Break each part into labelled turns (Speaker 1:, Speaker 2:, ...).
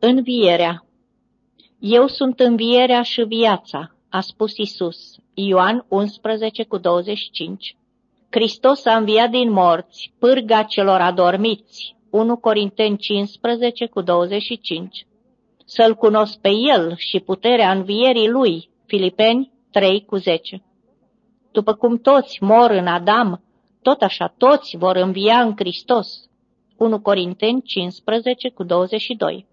Speaker 1: Învierea. Eu sunt învierea și viața, a spus Isus. Ioan 11 cu 25 Hristos a înviat din morți, pârga celor adormiți, 1 Corinteni 15 cu 25 Să-L cunosc pe El și puterea învierii Lui, Filipeni 3 cu 10 După cum toți mor în Adam, tot așa toți vor învia în Hristos, 1 Corinteni 15 cu 22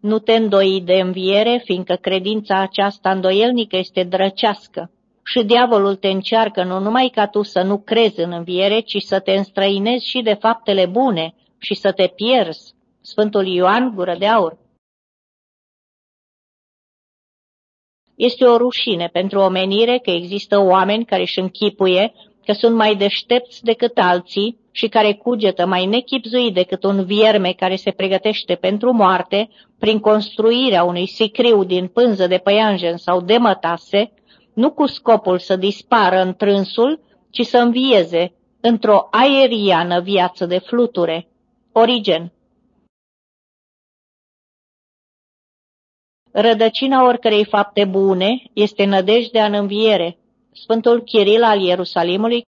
Speaker 1: Nu te îndoi de înviere, fiindcă credința aceasta îndoielnică este drăcească. Și diavolul te încearcă nu numai ca tu să nu crezi în înviere, ci să te înstrăinezi și de faptele bune și să te pierzi. Sfântul Ioan, gură de aur. Este o rușine pentru omenire că există oameni care își închipuie că sunt mai deștepți decât alții și care cugetă mai nechipzuit decât un vierme care se pregătește pentru moarte prin construirea unui sicriu din pânză de păianjen sau de mătase, nu cu scopul să dispară în trânsul, ci să învieze într-o aeriană viață de fluture. Origen Rădăcina oricărei fapte bune este nădejdea în înviere. Sfântul Chiril al Ierusalimului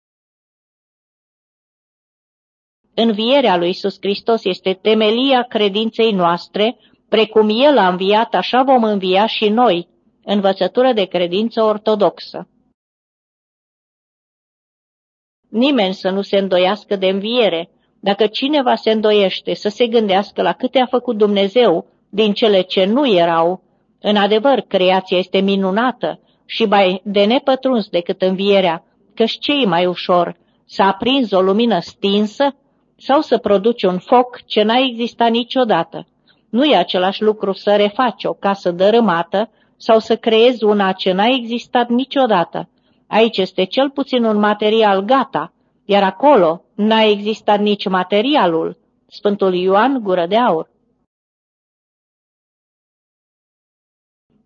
Speaker 1: Învierea lui Iisus Hristos este temelia credinței noastre, precum El a înviat, așa vom învia și noi, învățătură de credință ortodoxă. Nimeni să nu se îndoiască de înviere. Dacă cineva se îndoiește să se gândească la câte a făcut Dumnezeu din cele ce nu erau, în adevăr, creația este minunată și mai de nepătruns decât învierea, căci cei mai ușor s-a aprins o lumină stinsă sau să produci un foc ce n-a existat niciodată. Nu e același lucru să refaci o casă dărâmată sau să creezi una ce n-a existat niciodată. Aici este cel puțin un material gata, iar acolo n-a existat nici materialul. Sfântul Ioan, gură de aur.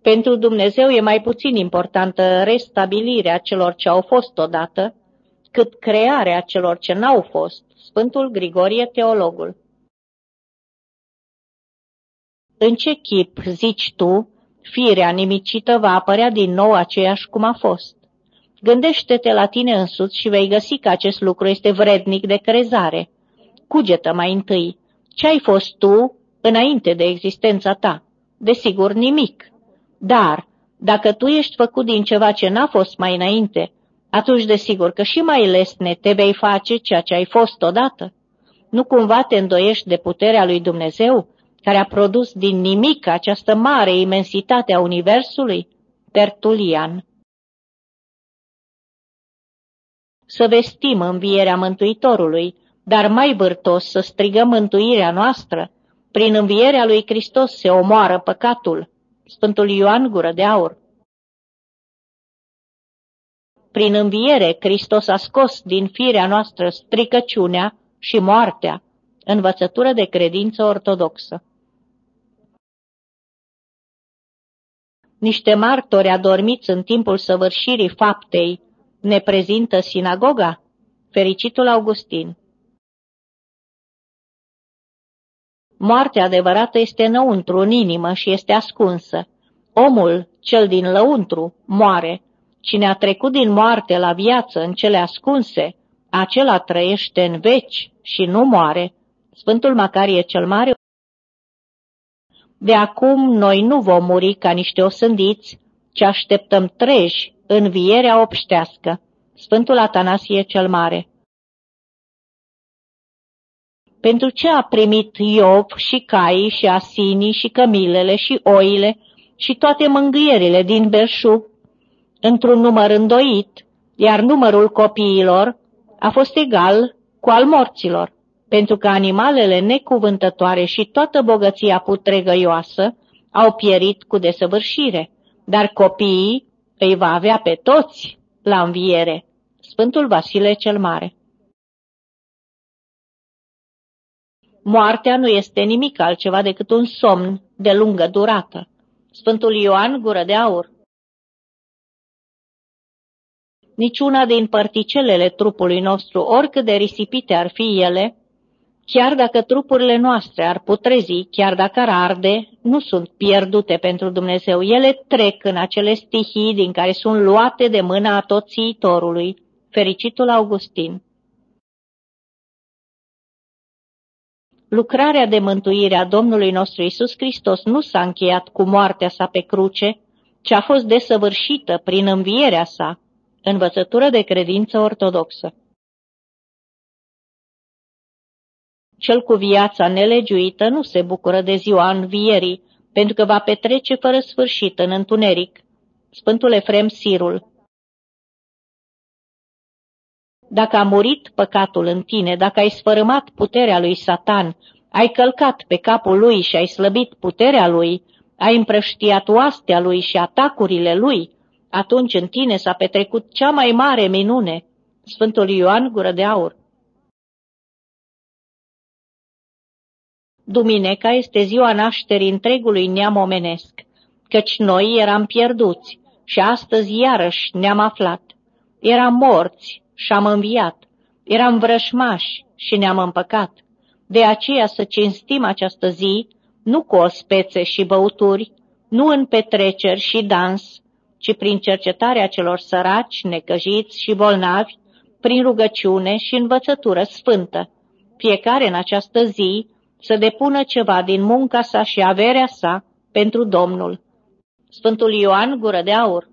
Speaker 1: Pentru Dumnezeu e mai puțin importantă restabilirea celor ce au fost odată, cât crearea celor ce n-au fost. Sfântul Grigorie Teologul În ce chip, zici tu, firea nimicită va apărea din nou aceeași cum a fost? Gândește-te la tine însuți și vei găsi că acest lucru este vrednic de crezare. Cugetă mai întâi. Ce ai fost tu înainte de existența ta? Desigur, nimic. Dar, dacă tu ești făcut din ceva ce n-a fost mai înainte, atunci desigur că și mai lesne te vei face ceea ce ai fost odată. Nu cumva te îndoiești de puterea lui Dumnezeu, care a produs din nimic această mare imensitate a Universului? Tertulian Să vestim învierea Mântuitorului, dar mai vârtos să strigăm mântuirea noastră. Prin învierea lui Hristos se omoară păcatul. Sfântul Ioan Gură de Aur prin înviere, Hristos a scos din firea noastră stricăciunea și moartea, învățătură de credință ortodoxă. Niște martori adormiți în timpul săvârșirii faptei ne prezintă sinagoga? Fericitul Augustin Moartea adevărată este înăuntru, în inimă și este ascunsă. Omul, cel din lăuntru, moare, Cine a trecut din moarte la viață în cele ascunse, acela trăiește în veci și nu moare. Sfântul Macarie cel Mare De acum noi nu vom muri ca niște osândiți, ci așteptăm treji învierea obștească. Sfântul Atanasie cel Mare Pentru ce a primit Iov și caii și asinii și cămilele și oile și toate mângâierile din Berșu într-un număr îndoit, iar numărul copiilor a fost egal cu al morților, pentru că animalele necuvântătoare și toată bogăția putregăioasă au pierit cu desăvârșire, dar copiii îi va avea pe toți la înviere. Sfântul Vasile cel Mare Moartea nu este nimic altceva decât un somn de lungă durată. Sfântul Ioan Gură de Aur Niciuna din particelele trupului nostru, oricât de risipite ar fi ele, Chiar dacă trupurile noastre ar putrezi, chiar dacă ar arde, nu sunt pierdute pentru Dumnezeu. Ele trec în acele stihii din care sunt luate de mâna atoțiitorului. Fericitul Augustin Lucrarea de mântuire a Domnului nostru Isus Hristos nu s-a încheiat cu moartea sa pe cruce, ci a fost desăvârșită prin învierea sa, învățătură de credință ortodoxă. Cel cu viața nelegiuită nu se bucură de ziua învierii, pentru că va petrece fără sfârșit în întuneric. Sfântul Efrem Sirul Dacă a murit păcatul în tine, dacă ai sfărâmat puterea lui Satan, ai călcat pe capul lui și ai slăbit puterea lui, ai împrăștiat oastea lui și atacurile lui, atunci în tine s-a petrecut cea mai mare minune. Sfântul Ioan Gură de Aur Dumineca este ziua nașterii întregului neam omenesc, căci noi eram pierduți și astăzi iarăși ne-am aflat. Eram morți și am înviat, eram vrășmași și ne-am împăcat. De aceea să cinstim această zi, nu cu ospețe și băuturi, nu în petreceri și dans, ci prin cercetarea celor săraci, necăjiți și bolnavi, prin rugăciune și învățătură sfântă. Fiecare în această zi să depună ceva din munca sa și averea sa pentru Domnul. Sfântul Ioan Gură de Aur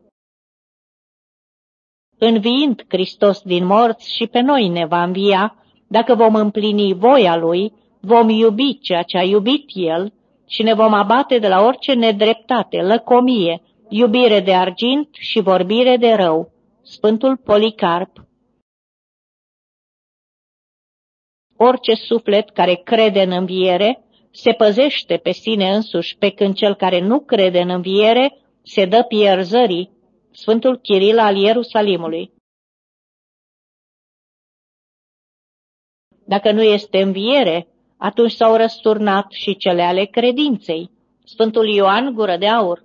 Speaker 1: Înviind Hristos din morți și pe noi ne va învia, dacă vom împlini voia Lui, vom iubi ceea ce a iubit El și ne vom abate de la orice nedreptate, lăcomie, iubire de argint și vorbire de rău. Sfântul Policarp Orice suflet care crede în înviere se păzește pe sine însuși, pe când cel care nu crede în înviere se dă pierzării. Sfântul Chiril al Ierusalimului Dacă nu este înviere, atunci s-au răsturnat și cele ale credinței. Sfântul Ioan Gură de Aur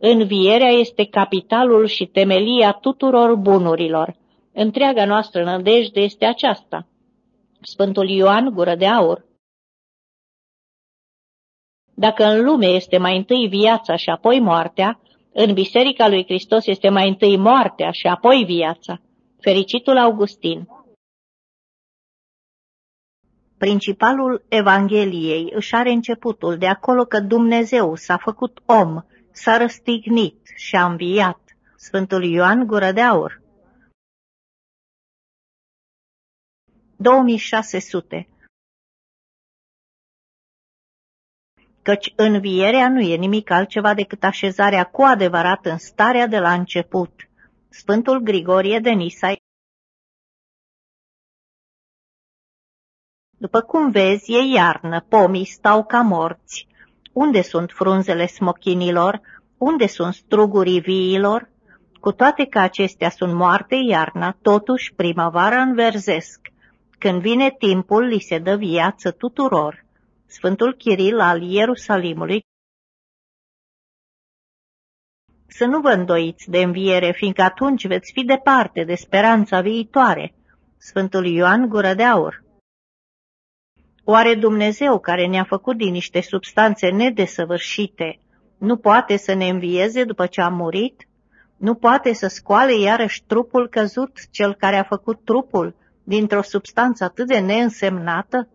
Speaker 1: Învierea este capitalul și temelia tuturor bunurilor. Întreaga noastră nădejde este aceasta. Sfântul Ioan Gură de Aur Dacă în lume este mai întâi viața și apoi moartea, în Biserica lui Hristos este mai întâi moartea și apoi viața. Fericitul Augustin Principalul Evangheliei își are începutul de acolo că Dumnezeu s-a făcut om, s-a răstignit și a înviat. Sfântul Ioan Gură de Aur 2600 Căci învierea nu e nimic altceva decât așezarea cu adevărat în starea de la început. Sfântul Grigorie de Nisai După cum vezi, e iarnă, pomii stau ca morți. Unde sunt frunzele smochinilor? Unde sunt strugurii viilor? Cu toate că acestea sunt moarte iarna, totuși primăvara înverzesc. Când vine timpul, li se dă viață tuturor. Sfântul Chiril al Ierusalimului Să nu vă îndoiți de înviere, fiindcă atunci veți fi departe de speranța viitoare. Sfântul Ioan Gură de Aur Oare Dumnezeu, care ne-a făcut din niște substanțe nedesăvârșite, nu poate să ne învieze după ce a murit? Nu poate să scoale iarăși trupul căzut, cel care a făcut trupul, dintr-o substanță atât de neînsemnată?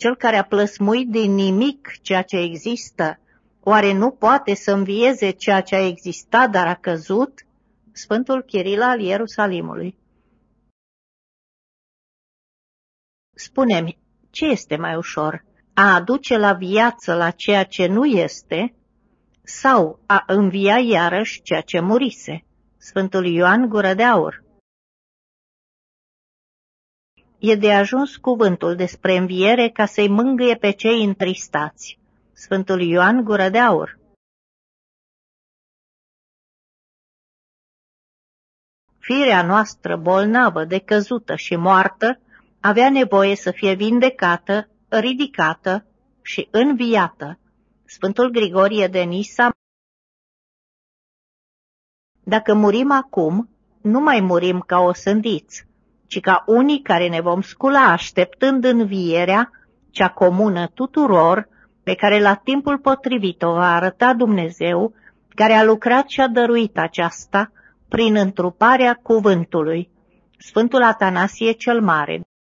Speaker 1: Cel care a plăsmuit din nimic ceea ce există, oare nu poate să învieze ceea ce a existat, dar a căzut? Sfântul Chiril al Ierusalimului Spune-mi, ce este mai ușor? A aduce la viață la ceea ce nu este sau a învia iarăși ceea ce murise? Sfântul Ioan Gură de Aur E de ajuns cuvântul despre înviere ca să-i mângâie pe cei întristați. Sfântul Ioan Gură de Aur Firea noastră bolnavă, decăzută și moartă avea nevoie să fie vindecată, ridicată și înviată. Sfântul Grigorie de Nisa Dacă murim acum, nu mai murim ca o sândiți, ci ca unii care ne vom scula așteptând învierea, cea comună tuturor, pe care la timpul potrivit o va arăta Dumnezeu, care a lucrat și a dăruit aceasta prin întruparea cuvântului. Sfântul Atanasie cel Mare